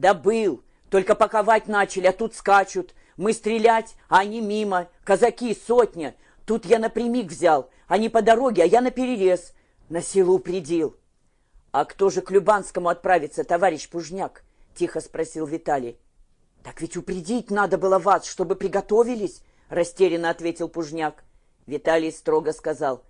Да был, только паковать начали, а тут скачут. Мы стрелять, а они мимо. Казаки сотня. Тут я напрямик взял. Они по дороге, а я на перерез. На силу упредил. А кто же к Любанскому отправится, товарищ Пужняк? Тихо спросил Виталий. Так ведь упредить надо было вас, чтобы приготовились, растерянно ответил Пужняк. Виталий строго сказал.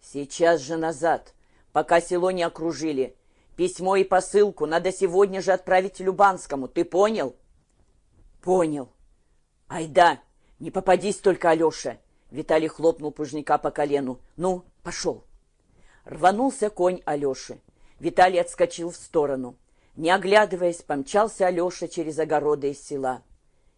Сейчас же назад, пока село не окружили. Письмо и посылку надо сегодня же отправить Любанскому. Ты понял? Понял. Ай да, не попадись только, Алеша. Виталий хлопнул Пужняка по колену. Ну, пошел. Рванулся конь Алеши. Виталий отскочил в сторону. Не оглядываясь, помчался Алеша через огороды из села.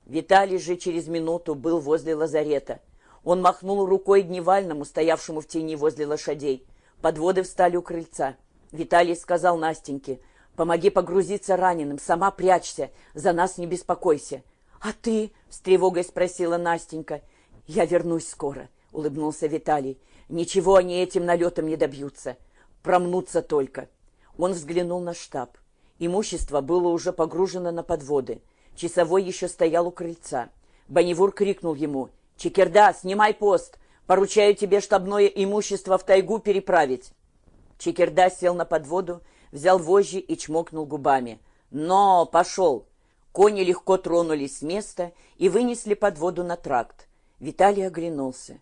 Виталий же через минуту был возле лазарета. Он махнул рукой дневальному, стоявшему в тени возле лошадей. Подводы встали у крыльца. Виталий сказал Настеньке, «Помоги погрузиться раненым, сама прячься, за нас не беспокойся». «А ты?» — с тревогой спросила Настенька. «Я вернусь скоро», — улыбнулся Виталий. «Ничего они этим налетом не добьются. Промнутся только». Он взглянул на штаб. Имущество было уже погружено на подводы. Часовой еще стоял у крыльца. Бонневур крикнул ему, «Чекерда, снимай пост! Поручаю тебе штабное имущество в тайгу переправить!» Чекерда сел на подводу, взял вожжи и чмокнул губами. «Но! Пошел!» Кони легко тронулись с места и вынесли подводу на тракт. Виталий оглянулся.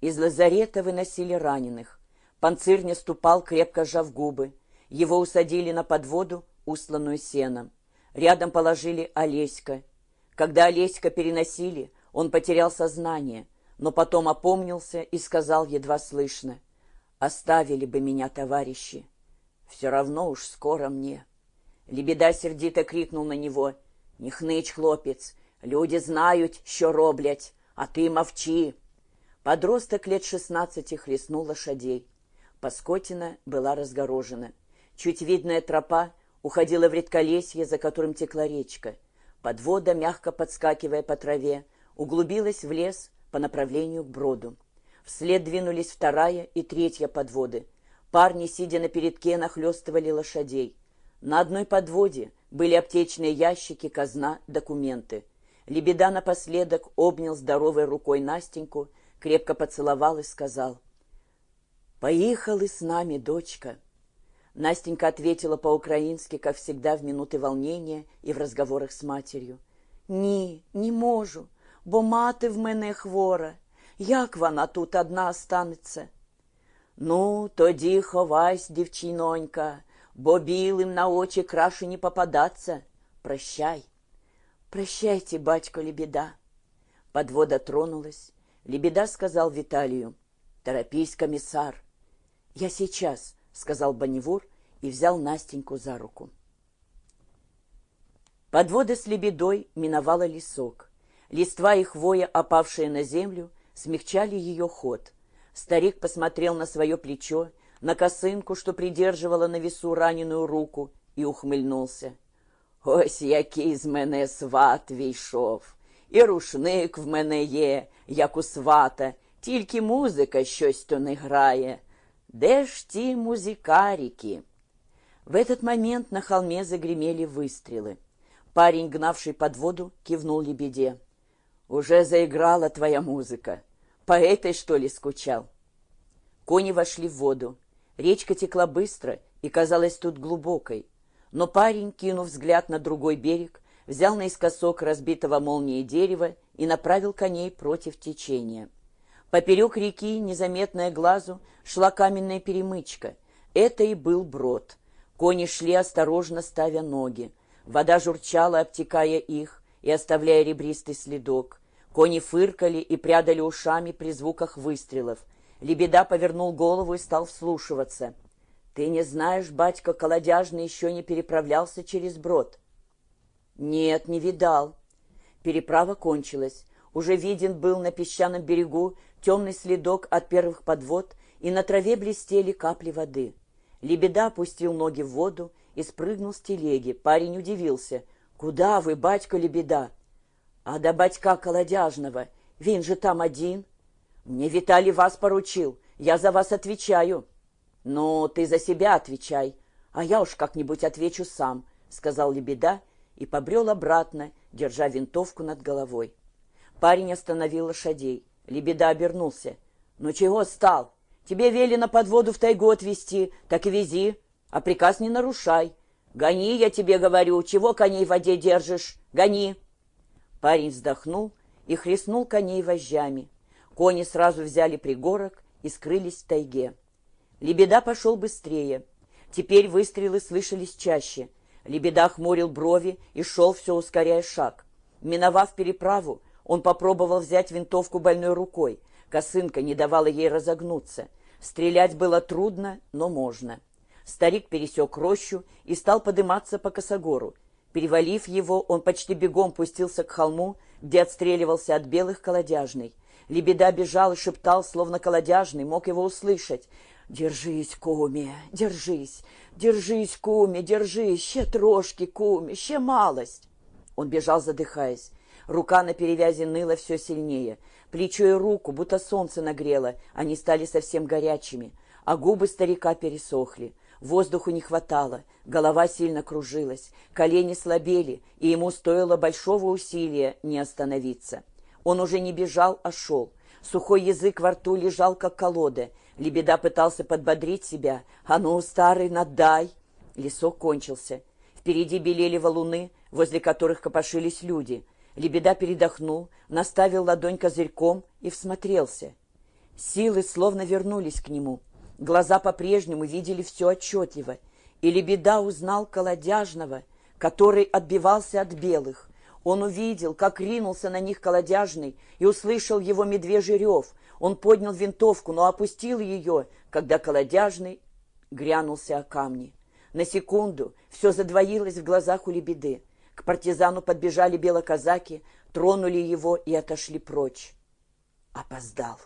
Из лазарета выносили раненых. Панцирь ступал, крепко сжав губы. Его усадили на подводу, усланную сеном. Рядом положили Олеська. Когда Олеська переносили, он потерял сознание, но потом опомнился и сказал едва слышно — Оставили бы меня, товарищи. Все равно уж скоро мне. Лебеда сердито крикнул на него. Не хнычь, хлопец, люди знают, що роблять, а ты мовчи. Подросток лет шестнадцати хлестнул лошадей. Паскотина была разгорожена. Чуть видная тропа уходила в редколесье, за которым текла речка. Подвода, мягко подскакивая по траве, углубилась в лес по направлению к броду. Вслед двинулись вторая и третья подводы. Парни, сидя на передке, нахлестывали лошадей. На одной подводе были аптечные ящики, казна, документы. Лебеда напоследок обнял здоровой рукой Настеньку, крепко поцеловал и сказал, «Поехала с нами, дочка». Настенька ответила по-украински, как всегда, в минуты волнения и в разговорах с матерью. «Ні, не можу, бо мати в мене хвора. Як вона тут одна останеться? Ну, тоді ховайсь, дівчинонька, бо білим на очі краще не попадаться. Прощай. Прощайте, батько Лебеда. Подвода тронулась. Лебеда сказал Виталию, торопись, комиссар. Я сейчас, сказал Бонневур и взял Настеньку за руку. Подвода с лебедой миновала лесок. Листва и хвоя, опавшие на землю, смягчали ее ход. Старик посмотрел на свое плечо, на косынку, что придерживала на весу раненую руку, и ухмыльнулся. Ось який з мене сват війшов, і рушник в мене є, як у свата, тільки музика щось то не грає. Де ж ті музикарики? В этот момент на холме загремели выстрелы. Парень, гнавший под воду, кивнул лебеде. «Уже заиграла твоя музыка. По этой, что ли, скучал?» Кони вошли в воду. Речка текла быстро и казалась тут глубокой. Но парень, кинув взгляд на другой берег, взял наискосок разбитого молнией дерева и направил коней против течения. Поперек реки, незаметная глазу, шла каменная перемычка. Это и был брод. Кони шли осторожно, ставя ноги. Вода журчала, обтекая их и оставляя ребристый следок. Кони фыркали и прядали ушами при звуках выстрелов. Лебеда повернул голову и стал вслушиваться. «Ты не знаешь, батька Колодяжный еще не переправлялся через брод?» «Нет, не видал». Переправа кончилась. Уже виден был на песчаном берегу темный следок от первых подвод, и на траве блестели капли воды. Лебеда опустил ноги в воду и спрыгнул с телеги. Парень удивился. «Куда вы, батька Лебеда?» А до батька Колодяжного, він же там один. Мне Виталий вас поручил, я за вас отвечаю. Ну, ты за себя отвечай, а я уж как-нибудь отвечу сам, сказал Лебеда и побрел обратно, держа винтовку над головой. Парень остановил лошадей. Лебеда обернулся. «Ну чего стал? Тебе велено под воду в тайгу отвезти, так и вези, а приказ не нарушай. Гони, я тебе говорю, чего коней в воде держишь? Гони!» Парень вздохнул и хлестнул коней вожжами. Кони сразу взяли пригорок и скрылись в тайге. Лебеда пошел быстрее. Теперь выстрелы слышались чаще. Лебеда хмурил брови и шел, все ускоряя шаг. Миновав переправу, он попробовал взять винтовку больной рукой. Косынка не давала ей разогнуться. Стрелять было трудно, но можно. Старик пересек рощу и стал подниматься по косогору. Перевалив его, он почти бегом пустился к холму, где отстреливался от белых колодяжный. Лебеда бежал и шептал, словно колодяжный, мог его услышать. «Держись, куме, держись, держись, куме, держись, ще трошки, куме, ще малость!» Он бежал, задыхаясь. Рука на перевязи ныла все сильнее. Плечо и руку, будто солнце нагрело, они стали совсем горячими, а губы старика пересохли. Воздуху не хватало, голова сильно кружилась, колени слабели, и ему стоило большого усилия не остановиться. Он уже не бежал, а шел. Сухой язык во рту лежал, как колода. Лебеда пытался подбодрить себя. «А ну, старый, надай!» Лесок кончился. Впереди белели валуны, возле которых копошились люди. Лебеда передохнул, наставил ладонь козырьком и всмотрелся. Силы словно вернулись к нему — Глаза по-прежнему видели все отчетливо, и Лебеда узнал колодяжного, который отбивался от белых. Он увидел, как ринулся на них колодяжный, и услышал его медвежий рев. Он поднял винтовку, но опустил ее, когда колодяжный грянулся о камни. На секунду все задвоилось в глазах у Лебеды. К партизану подбежали белоказаки, тронули его и отошли прочь. Опоздал.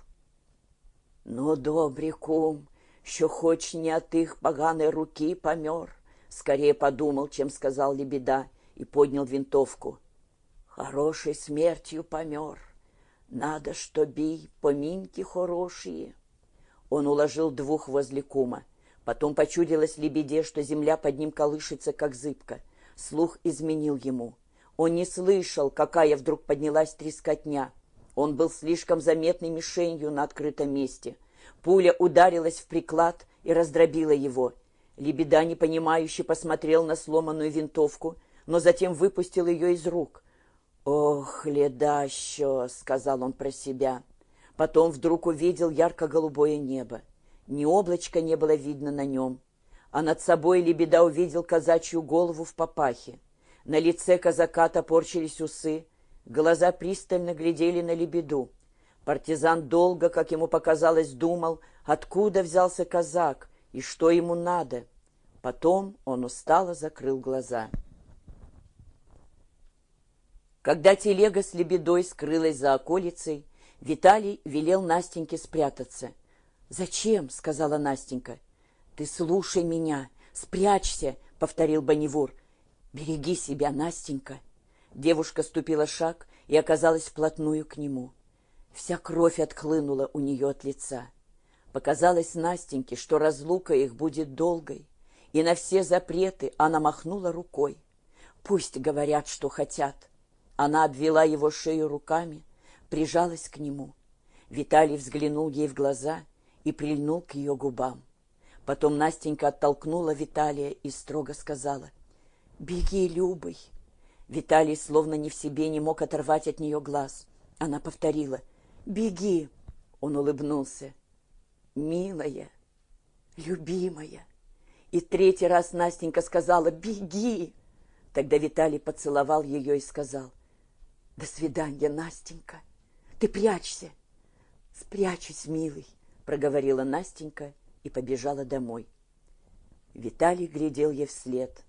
«Ну, добрый кум, що хоч не от их поганой руки помер, скорее подумал, чем сказал Лебеда, и поднял винтовку. Хорошей смертью помер. Надо, чтобы поминки хорошие. Он уложил двух возле кума. Потом почудилось Лебеде, что земля под ним колышется, как зыбка. Слух изменил ему. Он не слышал, какая вдруг поднялась трескотня. Он был слишком заметной мишенью на открытом месте — Пуля ударилась в приклад и раздробила его. Лебеда, непонимающе, посмотрел на сломанную винтовку, но затем выпустил ее из рук. «Ох, ледащо!» — сказал он про себя. Потом вдруг увидел ярко-голубое небо. Ни облачка не было видно на нем. А над собой Лебеда увидел казачью голову в папахе. На лице казака топорчились усы, глаза пристально глядели на Лебеду. Партизан долго, как ему показалось, думал, откуда взялся казак и что ему надо. Потом он устало закрыл глаза. Когда телега с лебедой скрылась за околицей, Виталий велел Настеньке спрятаться. «Зачем?» — сказала Настенька. «Ты слушай меня, спрячься!» — повторил Бонневур. «Береги себя, Настенька!» Девушка ступила шаг и оказалась вплотную к нему. Вся кровь отхлынула у нее от лица. Показалось Настеньке, что разлука их будет долгой, и на все запреты она махнула рукой. Пусть говорят, что хотят. Она обвела его шею руками, прижалась к нему. Виталий взглянул ей в глаза и прильнул к ее губам. Потом Настенька оттолкнула Виталия и строго сказала, «Беги, Любый!» Виталий, словно не в себе, не мог оторвать от нее глаз. Она повторила — Беги!» Он улыбнулся. «Милая, любимая!» И третий раз Настенька сказала «Беги!» Тогда Виталий поцеловал ее и сказал «До свидания, Настенька! Ты прячься!» «Спрячусь, милый!» — проговорила Настенька и побежала домой. Виталий глядел ей вслед.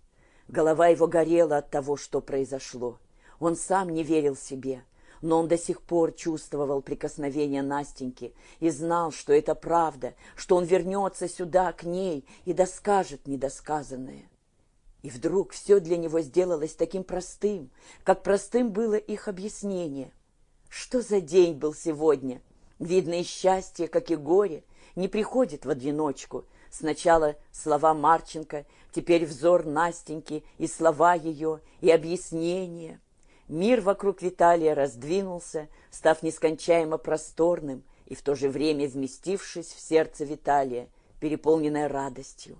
Голова его горела от того, что произошло. Он сам не верил себе — но он до сих пор чувствовал прикосновение Настеньки и знал, что это правда, что он вернется сюда, к ней, и доскажет недосказанное. И вдруг все для него сделалось таким простым, как простым было их объяснение. Что за день был сегодня? Видно, и счастье, как и горе, не приходит в одиночку. Сначала слова Марченко, теперь взор Настеньки и слова ее, и объяснения. Мир вокруг Виталия раздвинулся, став нескончаемо просторным и в то же время вместившись в сердце Виталия, переполненное радостью.